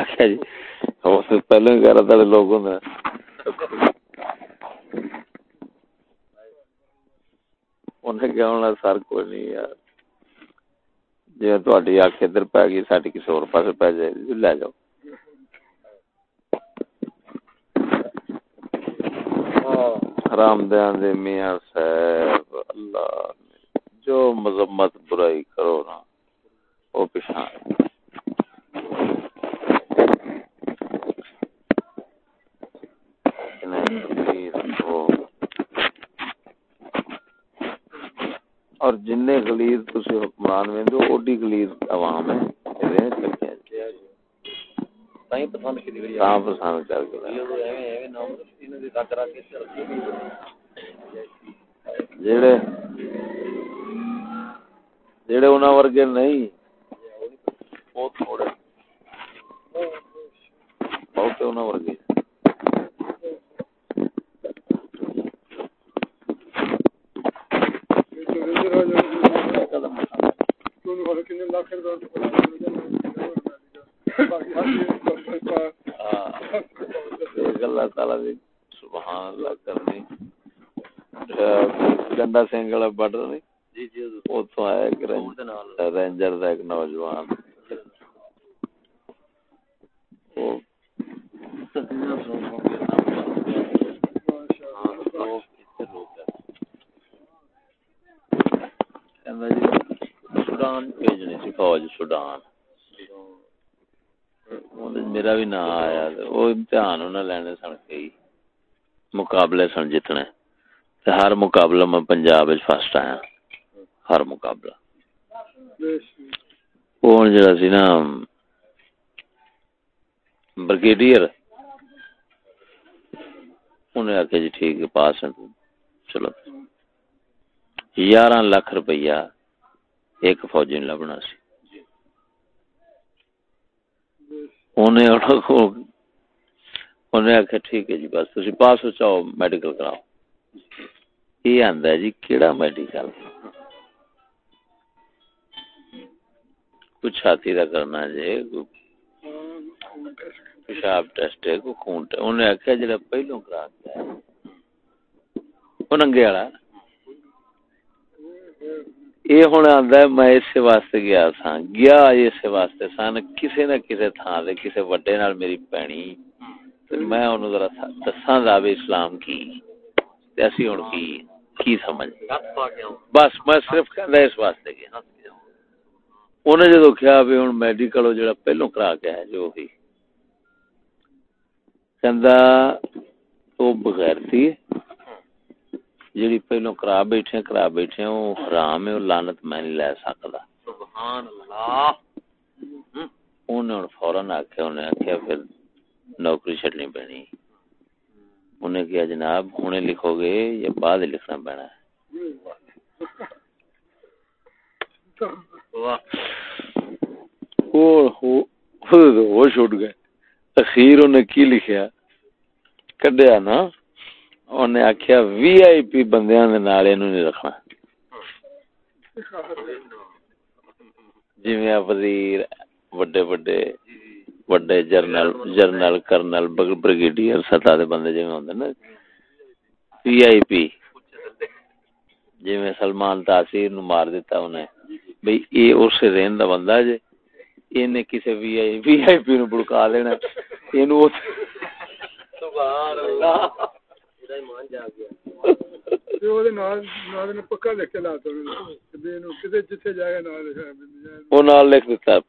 آخیا جی۔ پہلے لوگ ہوں۔ انہیں کیا ہونا، سر کوئی نہیں یار۔ جی اک ادھر پی گئی ساری کسی اور پاس پی جائے۔ جی، لے جاؤ۔ حرام دیاں دے میاں صاحب، اللہ۔ جو مذمت برائی کرو نا وہ پچھان اور جن گلیز تسی حکمران ویندو اوڈی گلیز عوام ہے ایویں چلے تائیں پسند کیتی وی پسند کر کے۔ ایویں ایویں نام انہاں دی تک رکھ کے جڑے جڑے انہاں ورگے نہیں۔ وہ تھوڑے۔ بہت انہاں ورگے۔ ہاں۔ اللہ تعالی سبحان اللہ کرنی۔ گنڈا والا بارڈر نہیں۔ اتو ایک رینجر دا ایک نوجوان سوڈان بھیجنی سی فوج سوڈان میرا بھی نام آیا وہ امتحان انہیں لینے سن کئی مقابلے سن جتنے ہر مقابلہ میں پنجاب فرسٹ آیا ہر مقابلہ۔ وہ جڑا سی نا بریگیڈیئر انہیں آخیا جی ٹھیک ہے، پاس ہے چلو۔ یارہ لاکھ روپیہ ایک فوجی نے لبنا سی۔ انہیں آخیا ٹھیک ہے جی بس تھی پاس ہو چاہو میڈیکل کراؤ۔ یہ آدھا جی کہڑا میڈیکل؟ کچھ چھاتی کا کرنا جی پیشاب ٹیسٹ ہے کوئی خون انہیں آخیا جا پہلو کرا کے وہ ننگے والا۔ یہ ہوں آدھا میں اس واسطے گیا سا گیا اس واسطے سن کسی نہ کسی تھان سے کسی وڈے نال میری پینی۔ میں انہوں ذرا دساں دعوے اسلام کی۔ ایسی ہوں کی کی سمجھ؟ بس میں صرف کہہ اس واسطے گیا۔ انہیں جدو کیا بھی ہوں میڈیکل جڑا پہلو کرا کے ہے جو بھی کہندا تو بغیر تھی جیڑی پہلو کرا بیٹھے کرا بیٹھے او حرام ہے او لعنت میں نہیں لے سکدا سبحان اللہ انہوں نے فوراً آکھیا انہیں آکھیا پھر نوکری چھڑنی پینی انہیں کیا جناب ہونے لکھو گے یا بعد لکھنا پینا ہے وہ چھوٹ گئے۔ اخیر انہیں کی لکھیا؟ کڈیا نا۔ انہیں آخیا وی آئی پی بندیاں دے نال اینو نہیں رکھنا۔ جی وزیر، وڈے وڈے وڈے جرنل جرنل، کرنل بریگیڈیئر سطح دے بندے جی ہوندے نا۔ وی آئی پی جی سلمان تاثیر نو مار دیتا انہیں۔ بھئی اے اس رین دا بندہ جے اینے کسے وی آئی وی آئی پی نو بڑکا دینا۔ اینو سبحان اللہ۔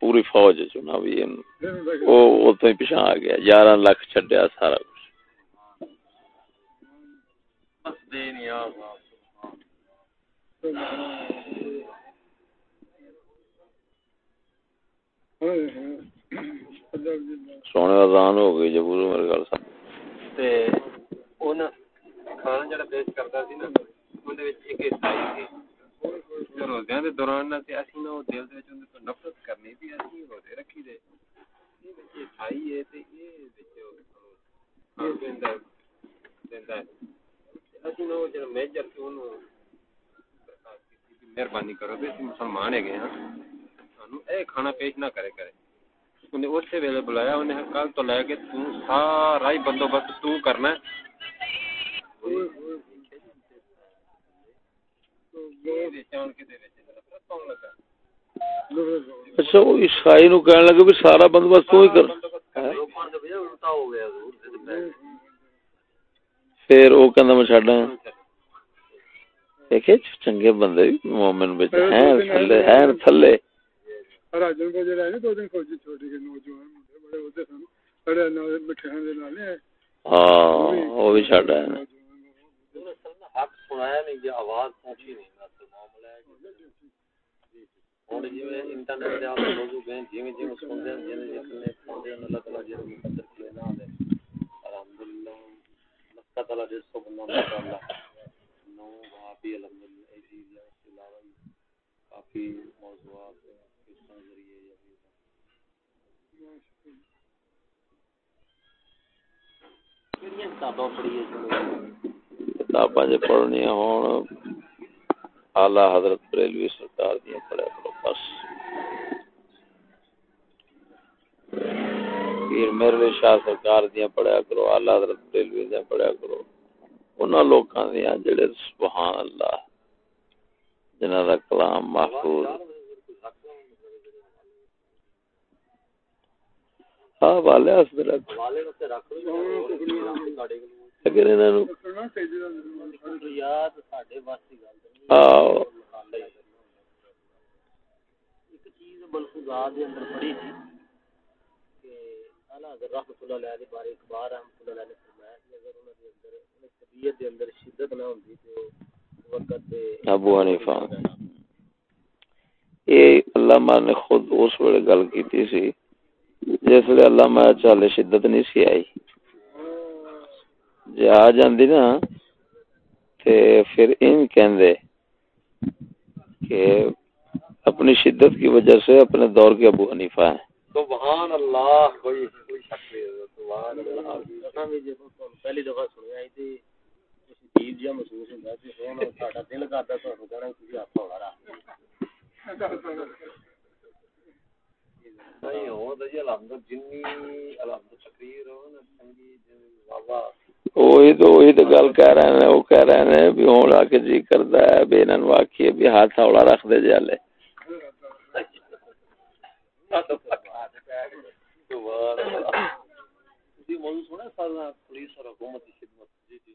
پوری فوج پچھا آ گیا۔ یارہ لاکھ چڈیا سارا سونے آزان ہو گئی جب وہ میرے گل سب کھانا جڑا پیش کردا سی نا اونده وچ ایک عیسائی سی روزیاں دے دوران نہ تے اسی نہ دل دے وچ اونده تو نفرت کرنی سی اسی روزے رکھی دے۔ یہ وچ عیسائی ہے تے یہ وچ کھان پیندا دیندا ہے۔ اسی نہ جڑا میجر سی اونوں مہربانی کرو، تے مسلمان ہے گئے ہاں۔ سانو اے کھانا پیش نہ کرے کرے۔ انہیں اسی ویلے بلایا انہیں کل تو لے کے تو سارا ہی بندوبست تو کرنا ہے اچھا وہ عیسائی نو کہنے لگے بھی سارا بندوبست تو ہی کر پھر وہ کہندا میں چھڈا دیکھے چنگے بندے مومن وچ ہیں تھلے ہیں تھلے راجن کو جڑا ہے دو دن فوجی چھوٹی کے نوجوان منڈے بڑے ہوتے سن بڑے مٹھیاں دے نال ہاں وہ بھی چھڈا ہے حق سنایا نہیں جی آواز پہنچی نہیں معاملہ ہے ہوں جی انٹرنیٹ دے آپ موضوع گئے جویں جویں سنتے ہیں جویں جویں سنتے ہیں اللہ تعالی جی مقدر کیے نہ دے الحمدللہ اللہ تعالی جس کو بندہ اللہ نو وہاں بھی الحمدللہ ایسی علاوہ کافی موضوعات کس کے ذریعے کتاباں جو پڑھنی ہوں اعلی حضرت بریلوی سرکار دیا پڑھا کرو، بس۔ پیر میروی شاہ سرکار دیا پڑھا کرو، اعلی حضرت بریلوی دیا پڑھا کرو۔ انہاں لوکاں دیا جڑے، سبحان اللہ، جنہاں دا کلام محفوظ ہاں والے اس رکھ والے رکھ لیکن انہاں نو یاد ساڈے واسطے گل ملفوظات دے اندر پڑھی تھی کہ اعلی حضرت رحمتہ اللہ علیہ بارے اخبار رحمتہ اللہ علیہ نے فرمایا کہ اگر انہاں دے اندر طبیعت دے اندر شدت نہ ہوندی تے وقت تے ابو حنیفہ۔ اے علامہ نے خود اس ویلے گل کیتی سی جس ویلے علامہ چالے شدت نہیں سی آئی۔ جے آ جاندی نا، تے پھر ان کہندے کہ اپنی شدت کی وجہ سے اپنے دور کے ابو حنیفہ ہیں۔ سبحان اللہ، کوئی کوئی شک نہیں سبحان اللہ۔ بھی جب پہلی دفعہ سنیا ائی تھی عجیب جہا محسوس ہوندا کہ ہن ساڈا دل کردا تانوں کہنا کہ ہاتھ ہولا رکھ نہیں ہو تو جی الحمد جنی الحمد تقریر ہو نا چنگی بابا وہی تو وہی تو گل کہہ رہے ہیں وہ کہہ رہے ہیں بھی ہوں آ کے جی کرتا ہے بھی انہوں آخیے بھی ہاتھ ہولا رکھ دے جی ہلے پولیس اور حکومت کی خدمت۔ جی جی۔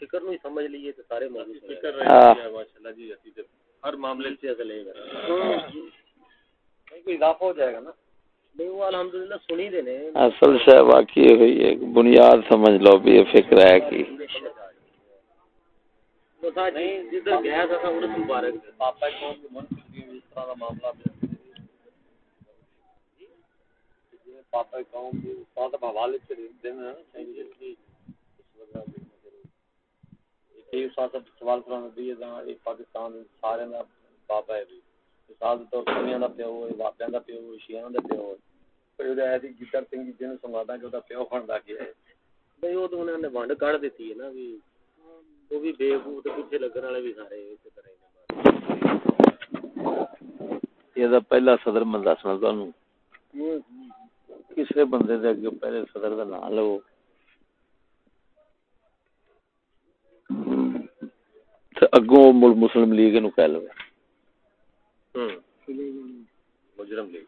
فکر نو سمجھ لیے سارے ہر معاملے سے اضافہ ہو جائے گا نا اصل شہ واقعی ہوئی ہے بنیاد سمجھ لو بھی یہ فکر ہے کی پاپا قوم حوالے سوال پاکستان سارے پاپا ہے مثال کے طور پر دا پیو ہوئے واپیاں دا پیو ہوئے شیعہ دا پیو ہوئے پھر وہ ایسی گٹر سنگھ جن سنواتا کہ وہ پیو بنتا کیا ہے۔ بھائی وہ تو انہوں نے ونڈ کڑ دیتی ہے نا بھی۔ وہ بھی بے بو تو پیچھے لگنے والے بھی سارے اسی طرح یہ پہلا صدر میں دسنا تمہیں کسی بندے دے اگے پہلے صدر کا نام لو اگوں مسلم لیگ نو کہہ لو مجرم لیگ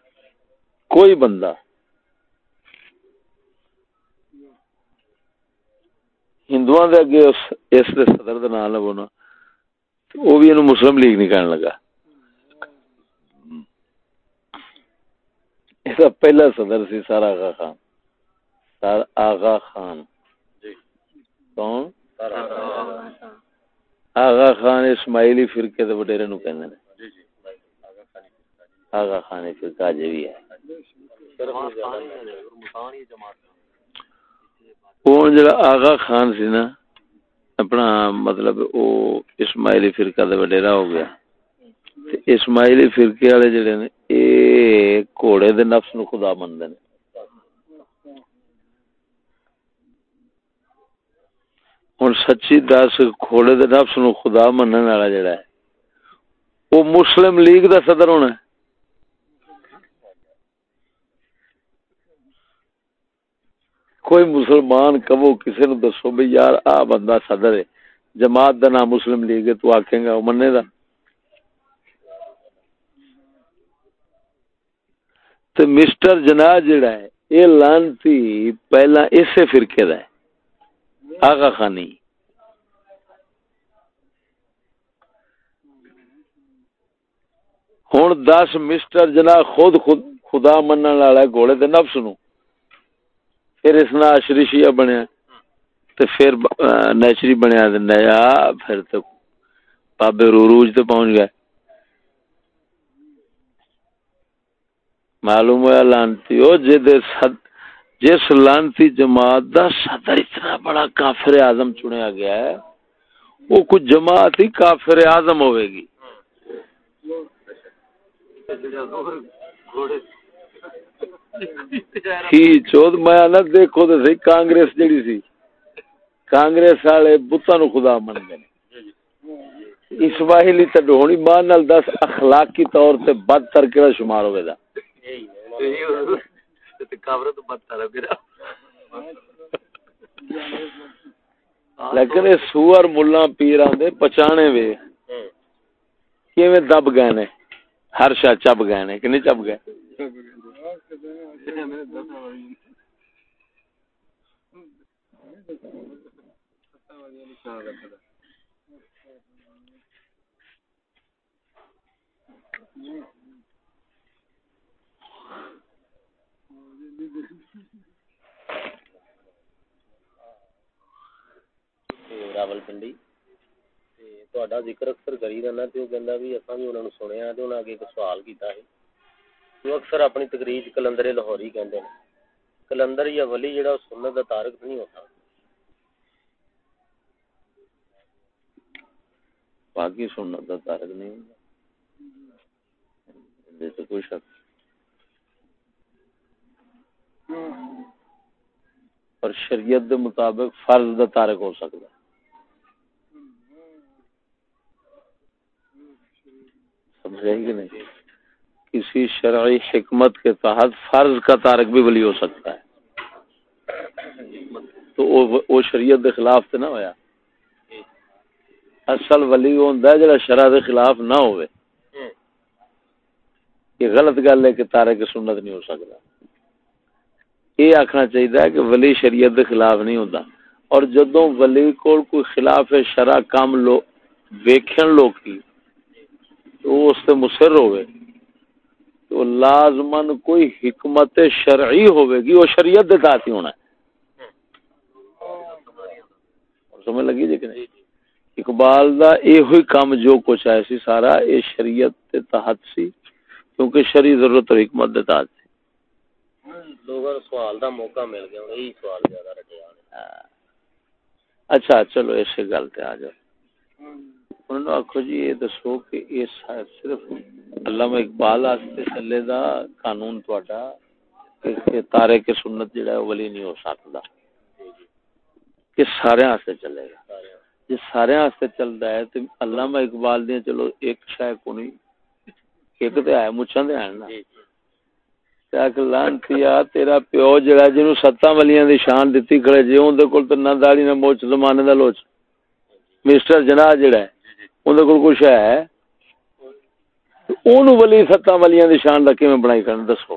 کوئی بندہ ہندو دے اگے اس دے صدر دا نام لو نا وہ بھی مسلم لیگ نہیں کہنے لگا اس پہلا صدر سی سر آغا خان۔ سر آغا خان۔ جی۔ کون؟ آغا خان۔ اسماعیلی فرقے دے وڈیرے نو کہندے نے۔ آغا خان فرقہ۔ جے بھی ہے۔ وہ جڑا آغا خان سی نا اپنا مطلب او اسماعیلی فرقہ دے وڈیرا ہو گیا۔ اسماعیلی فرقے والے جڑے نے اے گھوڑے دے نفس نو خدا مندے نے ہوں سچی دس کھوڑے دے نفس نو خدا منن والا جڑا ہے وہ مسلم لیگ دا صدر ہونا ہے کوئی مسلمان کبو کسی نو دسو بھی یار آ بندہ صدر ہے جماعت دا نام مسلم لیگ ہے تو آکھیں گا مننے دا تو مسٹر جناح جڑا ہے یہ لانتی پہلا اسے فرقے دا ہے۔ آغا خانی۔ ہوں دس مسٹر جناح خود خود خدا منن والا گھوڑے دے نفس نو۔ پھر اس نا اشری بنیا۔ تو پھر نیچری بنیا نیا پھر تو بابے روروج تے پہنچ گئے۔ معلوم ہوا لانتی ہو جس لانتی جماعت دا صدر اتنا بڑا کافر اعظم چنیا گیا ہے، وہ کچھ جماعت ہی کافر اعظم ہوئے گی۔ چود، میں دیکھو تو سی کانگریس جڑی سی۔ کانگریس والے بتاں نو خدا من گئے اسماعیلی تڈونی ماں نال دس اخلاقی طور تے بدتر کیڑا شمار ہوے دا۔ لیکن سور ملا پیر آدھے پچانے وے کیویں دب گئے نے ہر شا چب گئے نے کہ نہیں چب گئے Yeah. راول پنڈی تہاڈا ذکر اکثر کری رہنا تے او کہندا بھی اساں بھی انہاں نوں سنیا تے انہاں اگے ایک سوال کیتا ہے جو اکثر اپنی تقریر کلندر لاہوری کہندے نے کلندر یا ولی جڑا سنت دا تارک نہیں ہوتا باقی سنت دا تارک نہیں ہوندا تو کوئی شک اور شریعت دے مطابق فرض دا تارک ہو سکتا ہے۔ سمجھے کہ نہیں؟ کسی شرعی حکمت کے تحت فرض کا تارک بھی ولی ہو سکتا ہے۔ تو وہ شریعت دے خلاف تے نہ ہویا۔ اصل ولی ہوندا ہے جڑا شرع دے خلاف نہ ہوئے۔ یہ غلط گل ہے کہ تارک سنت نہیں ہو سکتا۔ یہ آخنا چاہیے کہ ولی شریعت دے خلاف نہیں ہوتا اور جدو ولی کو کوئی خلاف شرع کام لو ویکھن لوگ کی تو اس سے مصر ہوئے تو لازمن کوئی حکمت شرعی ہوئے گی وہ شریعت دے تحت ہی ہونا ہے۔ سمجھ لگی جی کہ نہیں؟ اقبال دا اے ہوئی کام جو کچھ ہے سی سارا اے شریعت دے تحت سی کیونکہ شرعی ضرورت اور حکمت دے تحت۔ لوگوں سوال دا موقع مل گیا یہی سوال زیادہ رٹے۔ اچھا چلو ایسے گل تے آ جاؤ انہوں نے آخو جی یہ دسو کہ یہ صرف علامہ اقبال واسطے چلے دا قانون کہ تارے کے سنت جڑا ہے ولی نہیں ہو سکتا کہ سارے واسطے چلے گا جی سارے واسطے چلدا ہے تے علامہ اقبال دی چلو ایک شے کو نہیں ایک تے ہے مچھاں دے ہیں نا جی، تیرا پیو جڑا جنو ستاں ولیاں دی شان دتی کھڑے جے اون دے کول تے نہ داڑھی نہ موچ زمانے دا لوچ۔ مسٹر جناح جڑا ہے اون دے کول کچھ ہے۔ اونوں ولی ستاں ولیاں دی شان دا کیویں بنائی کھڑن دسو۔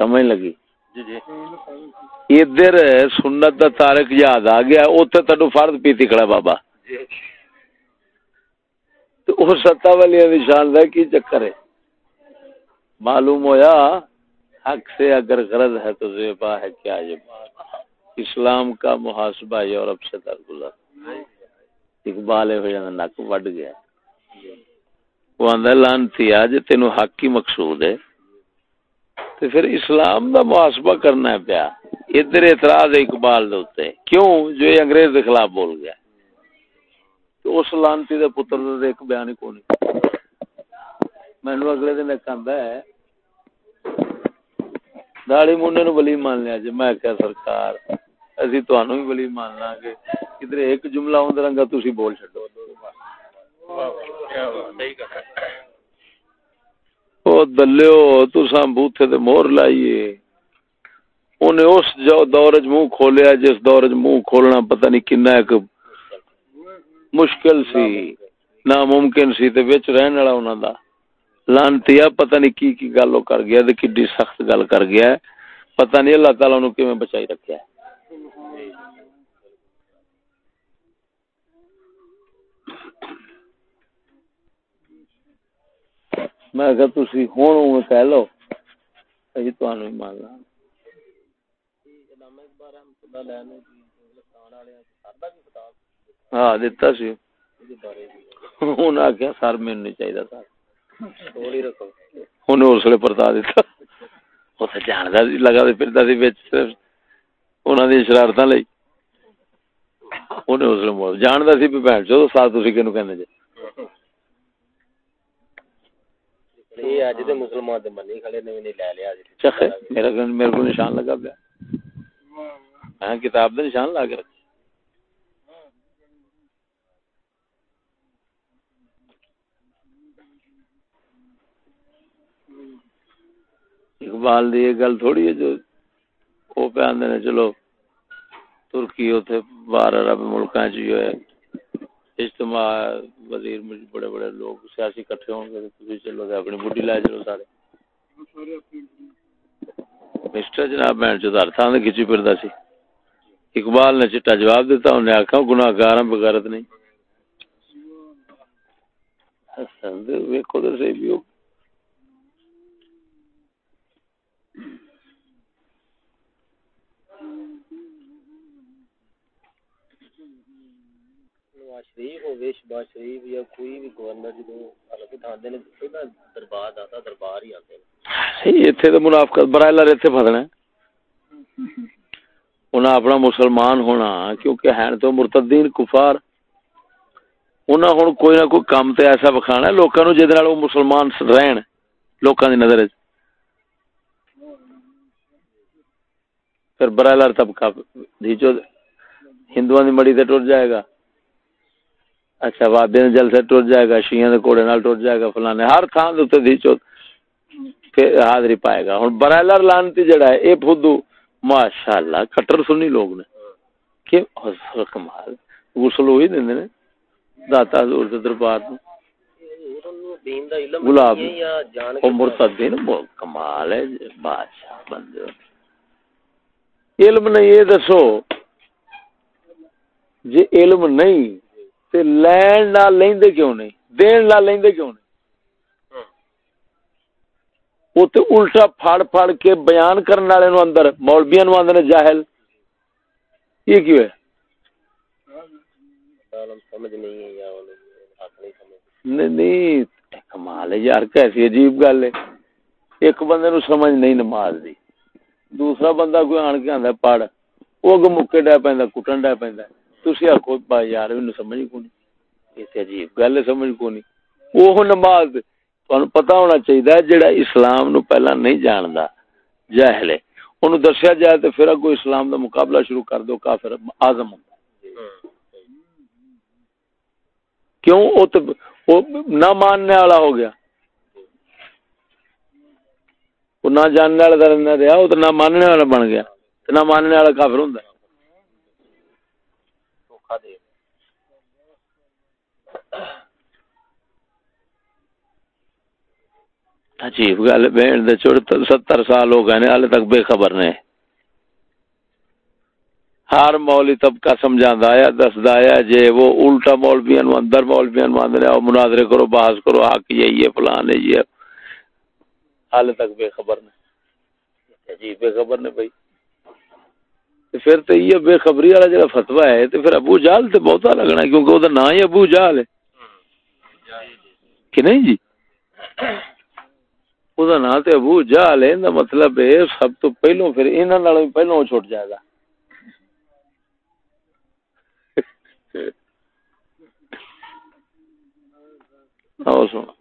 سمجھ لگی؟ جی جی ادھر سنت دا تارک یاد آ گیا اوتھے تینو فرض پیتی کھڑا بابا۔ جی تو ستا والی شان کا کی چکر ہے۔ معلوم ہویا، حق سے اگر غرض ہے تو زیبا ہے، کیا یہ اسلام کا محاسبہ یورپ سے درگزر اقبال ہو جانا، نک وڈ گیا۔ وہ آدھا لانتی آج تین حق کی مقصود ہے۔ تو پھر اسلام دا محاسبہ کرنا ہے پیا۔ ادھر اعتراض ہے اقبال دے کیوں؟ جو یہ انگریز کے خلاف بول گیا۔ تو اس لانتی دے پتر دے ایک بیان ہی کونی مینو اگلے دن ایک آندا ہے داڑی منڈے نو ولی مان لیا جی میں کیا سرکار، اسی تانوں بھی ولی مان لاں گے۔ کدھر ایک جملہ ہوندا رنگا تسی بول چھڈو۔ او دلیو، تساں بوتھے تے مور لائیے۔ اونے اس جو دور وچ منہ کھولیا، جس دور وچ منہ کھولنا پتہ نہیں کنا ایک مشکل سی ناممکن سی۔ تے وچ رہن والا انہاں دا۔ لانتیا پتہ نہیں کی کی گل کر گیا تے کڈی سخت گل کر گیا پتہ نہیں اللہ تعالی نو کیویں بچائی رکھیا ہے۔ میں کہ تسی ہن کہہ لو اسی تانوں ہی مان لاں ہاں دتا سی۔ ہن آکھیا سر مینوں نہیں چاہیے سر۔ اسلے پرتا دیتا جاندا سی لگا پھردا سی وچ انہاں دی شرارتاں لئی۔ اسلے جاندا سی۔ بھی بہن چو ساتھ تسی کینو کہندے جے میرے کو نشان لگا پیا۔ کتاب دا نشان لا کے رکھ اقبال دی یہ گل تھوڑی ہے جو وہ پہ آدھے نے، چلو ترکی اتنے باہر عرب ملکاں چ جو ہے، اجتماع وزیر بڑے بڑے لوگ سیاسی کٹھے ہوں گے تھی چلو گے اپنی بڈی لائے چلو سارے۔ مسٹر جناب بہن چو ہر تھان کھچی پھردا سی۔ اقبال نے چٹا جواب دیتا انہیں آخا گناہ گار بغیرت نہیں۔ ویکو تو صحیح بھی شریف ہوے شباز شریف یا کوئی بھی گورنر جدو حالت اٹھاندے نے سیدھا دربار آتا دربار ہی آتے صحیح ایتھے تے منافقت برائے لار ایتھے پھسنا انہاں اپنا مسلمان ہونا کیونکہ ہیں تو مرتدین کفار۔ انہاں ہن کوئی نہ کوئی کام تے ایسا بکھانا ہے لوکاں نو جے نال او مسلمان رہن لوکاں دی نظر وچ۔ پھر برائے لار طبقہ دیجو ہندوؤں دی مڑی تے ٹر جائے گا۔ اچھا وادے جل سے ٹر جائے گا شیئں دے کوڑے نال ٹر جائے گا فلانے ہر تھان دے دی چو پھر حاضری پائے گا۔ ہن برائلر لانتی جڑا ہے، اے پھدو ماشاءاللہ، کٹر سنی لوگ نے کہ کمال غسل ہوئی دیندے نے، داتا حضور دے دربار نو گلاب او مرتدین کمال ہے، بادشاہ بندے۔ علم نہیں، یہ دسو۔ جی علم نہیں، تے لین نہ لیندے کیوں نہیں؟ دین نہ لیندے کیوں نہیں؟ وہ تے الٹا پھاڑ پھاڑ کے بیان کرنے والے نو اندر، مولویاں نو اندر جاہل۔ یہ کیوں ہے؟ نہیں کمال ہے یار، کیسی عجیب گل ہے۔ ایک بندے نو سمجھ نہیں نماز دی۔ دوسرا بندہ کوئی آن کے آندا پڑھ وہ اگ مکے ڈے پیندا کٹن ڈے پیندا تسی آکھو با یار، انہوں سمجھ کونی یہ عجیب گل ہے، سمجھ کونی وہ نماز۔ تانوں پتہ ہونا چاہیے جڑا اسلام نو پہلا نہیں جاندا جاہل ہے اونوں دسیا جائے تے پھر اگوں اسلام دا مقابلہ شروع کر دو، کافر اعظم ہوندا کیوں؟ او تے نہ ماننے والا ہو گیا۔ وہ نہ جاننے والا نہ رہا وہ تو نہ ماننے والا بن گیا۔ نہ ماننے والا کافر ہوں عجیب گل بہن دے چڑ ستر سال ہو گئے ہال تک بے خبر نے۔ ہر مولی طبقہ سمجھا آیا دسدا آیا جے وہ الٹا مولویا نو اندر مولویا نو آدھے آؤ مناظرے کرو بحث کرو حق یہی ہے فلان ہے یہ ہال تک بے خبر نے۔ عجیب بے خبر نے بھائی۔ پھر تو یہ بے خبری والا جڑا فتوا ہے تو پھر ابو جال تو بہتا لگنا کیونکہ وہ نام ہی ابو جال ہے۔ کہ نہیں جی؟ وہ نام تو ابو جال ہے مطلب ہے سب تو پہلو پھر انہوں پہلو چھٹ جائے گا سنا